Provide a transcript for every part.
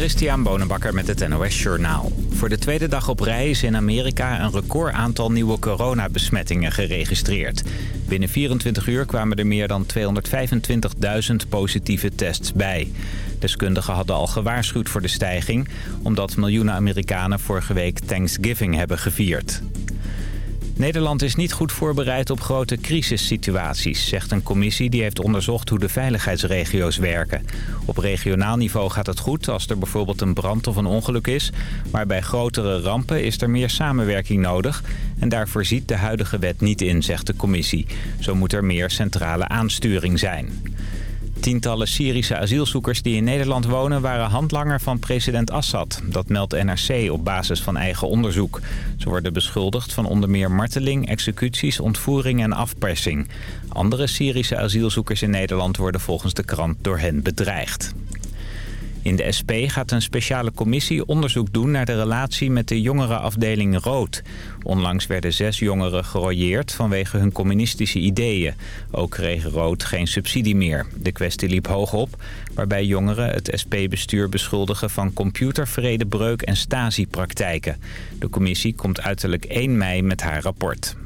Christian Bonenbakker met het NOS Journaal. Voor de tweede dag op rij is in Amerika een record aantal nieuwe coronabesmettingen geregistreerd. Binnen 24 uur kwamen er meer dan 225.000 positieve tests bij. Deskundigen hadden al gewaarschuwd voor de stijging... omdat miljoenen Amerikanen vorige week Thanksgiving hebben gevierd. Nederland is niet goed voorbereid op grote crisissituaties, zegt een commissie die heeft onderzocht hoe de veiligheidsregio's werken. Op regionaal niveau gaat het goed als er bijvoorbeeld een brand of een ongeluk is, maar bij grotere rampen is er meer samenwerking nodig en daarvoor ziet de huidige wet niet in, zegt de commissie. Zo moet er meer centrale aansturing zijn. Tientallen Syrische asielzoekers die in Nederland wonen waren handlanger van president Assad. Dat meldt NRC op basis van eigen onderzoek. Ze worden beschuldigd van onder meer marteling, executies, ontvoering en afpersing. Andere Syrische asielzoekers in Nederland worden volgens de krant door hen bedreigd. In de SP gaat een speciale commissie onderzoek doen naar de relatie met de jongerenafdeling Rood. Onlangs werden zes jongeren gerooieerd vanwege hun communistische ideeën. Ook kreeg Rood geen subsidie meer. De kwestie liep hoog op, waarbij jongeren het SP-bestuur beschuldigen van computervredebreuk en stasi-praktijken. De commissie komt uiterlijk 1 mei met haar rapport.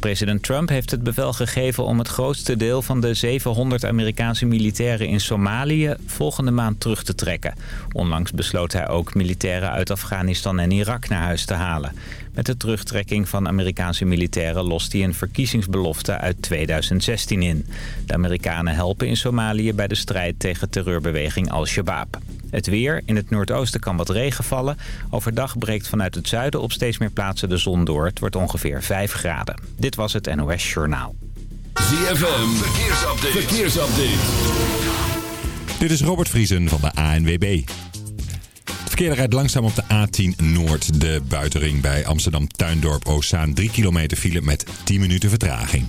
President Trump heeft het bevel gegeven om het grootste deel van de 700 Amerikaanse militairen in Somalië volgende maand terug te trekken. Onlangs besloot hij ook militairen uit Afghanistan en Irak naar huis te halen. Met de terugtrekking van Amerikaanse militairen lost hij een verkiezingsbelofte uit 2016 in. De Amerikanen helpen in Somalië bij de strijd tegen terreurbeweging Al-Shabaab. Het weer. In het noordoosten kan wat regen vallen. Overdag breekt vanuit het zuiden op steeds meer plaatsen de zon door. Het wordt ongeveer 5 graden. Dit was het NOS Journaal. ZFM. Verkeersupdate. Verkeersupdate. Dit is Robert Vriesen van de ANWB. Het verkeer rijdt langzaam op de A10 Noord. De buitenring bij Amsterdam Tuindorp Oostzaan. 3 kilometer file met 10 minuten vertraging.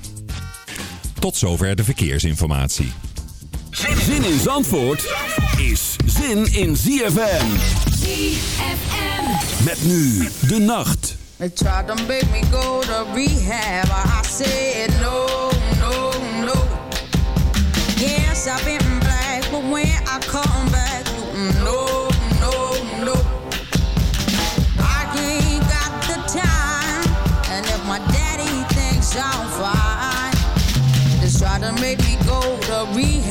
Tot zover de verkeersinformatie. Zin in Zandvoort is zin in ZFM. ZFM. Met nu de nacht. They tried to make me go to rehab. I said no, no, no. Yes, I've been black, but when I come back, no, no, no. I ain't got the time, and if my daddy thinks I'm fine, they try to make me go to rehab.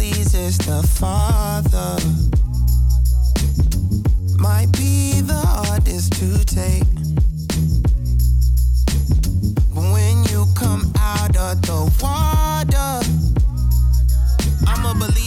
pleases the Father. Might be the hardest to take. But when you come out of the water,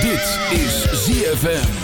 Dit is ZFM.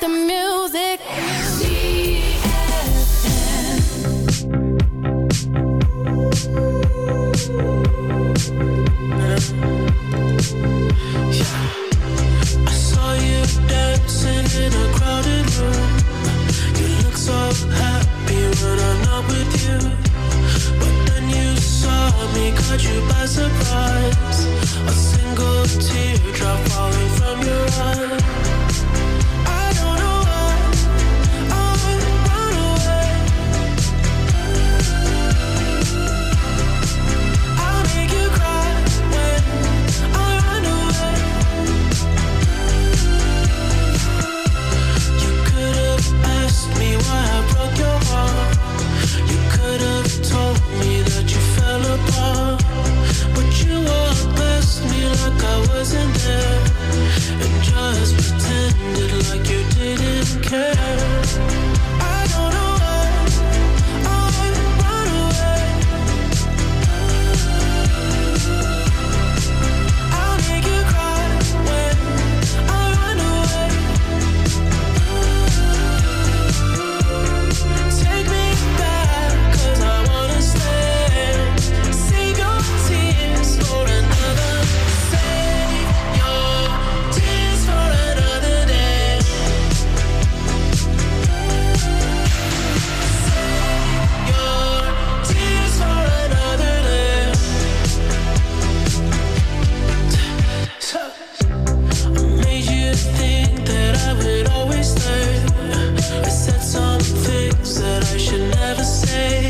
The music. Things that I should never say.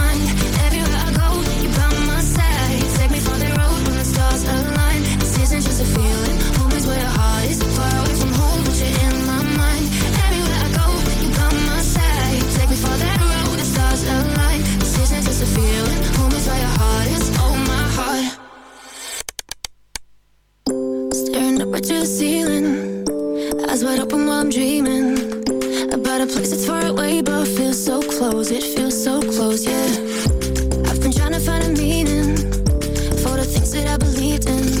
Eyes wide open while I'm dreaming about a place that's far away but feels so close. It feels so close, yeah. I've been trying to find a meaning for the things that I believed in.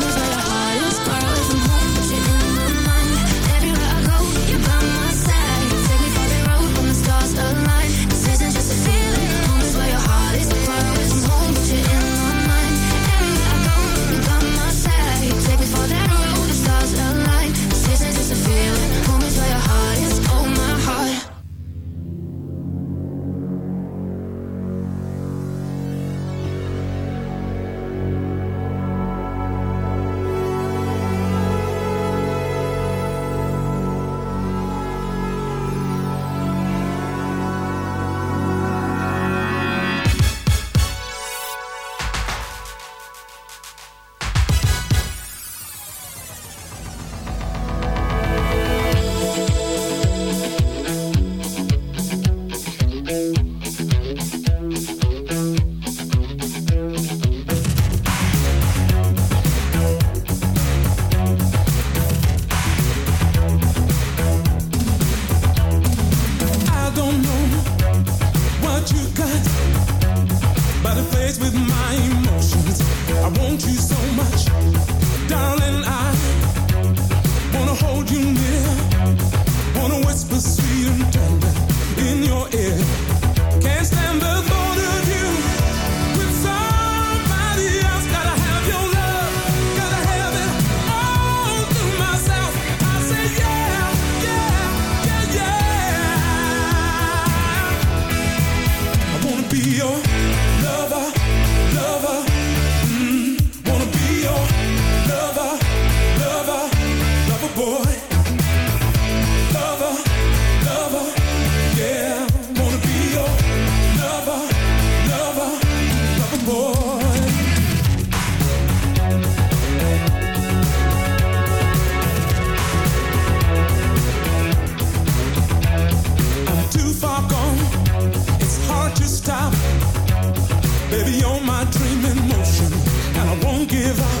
give up.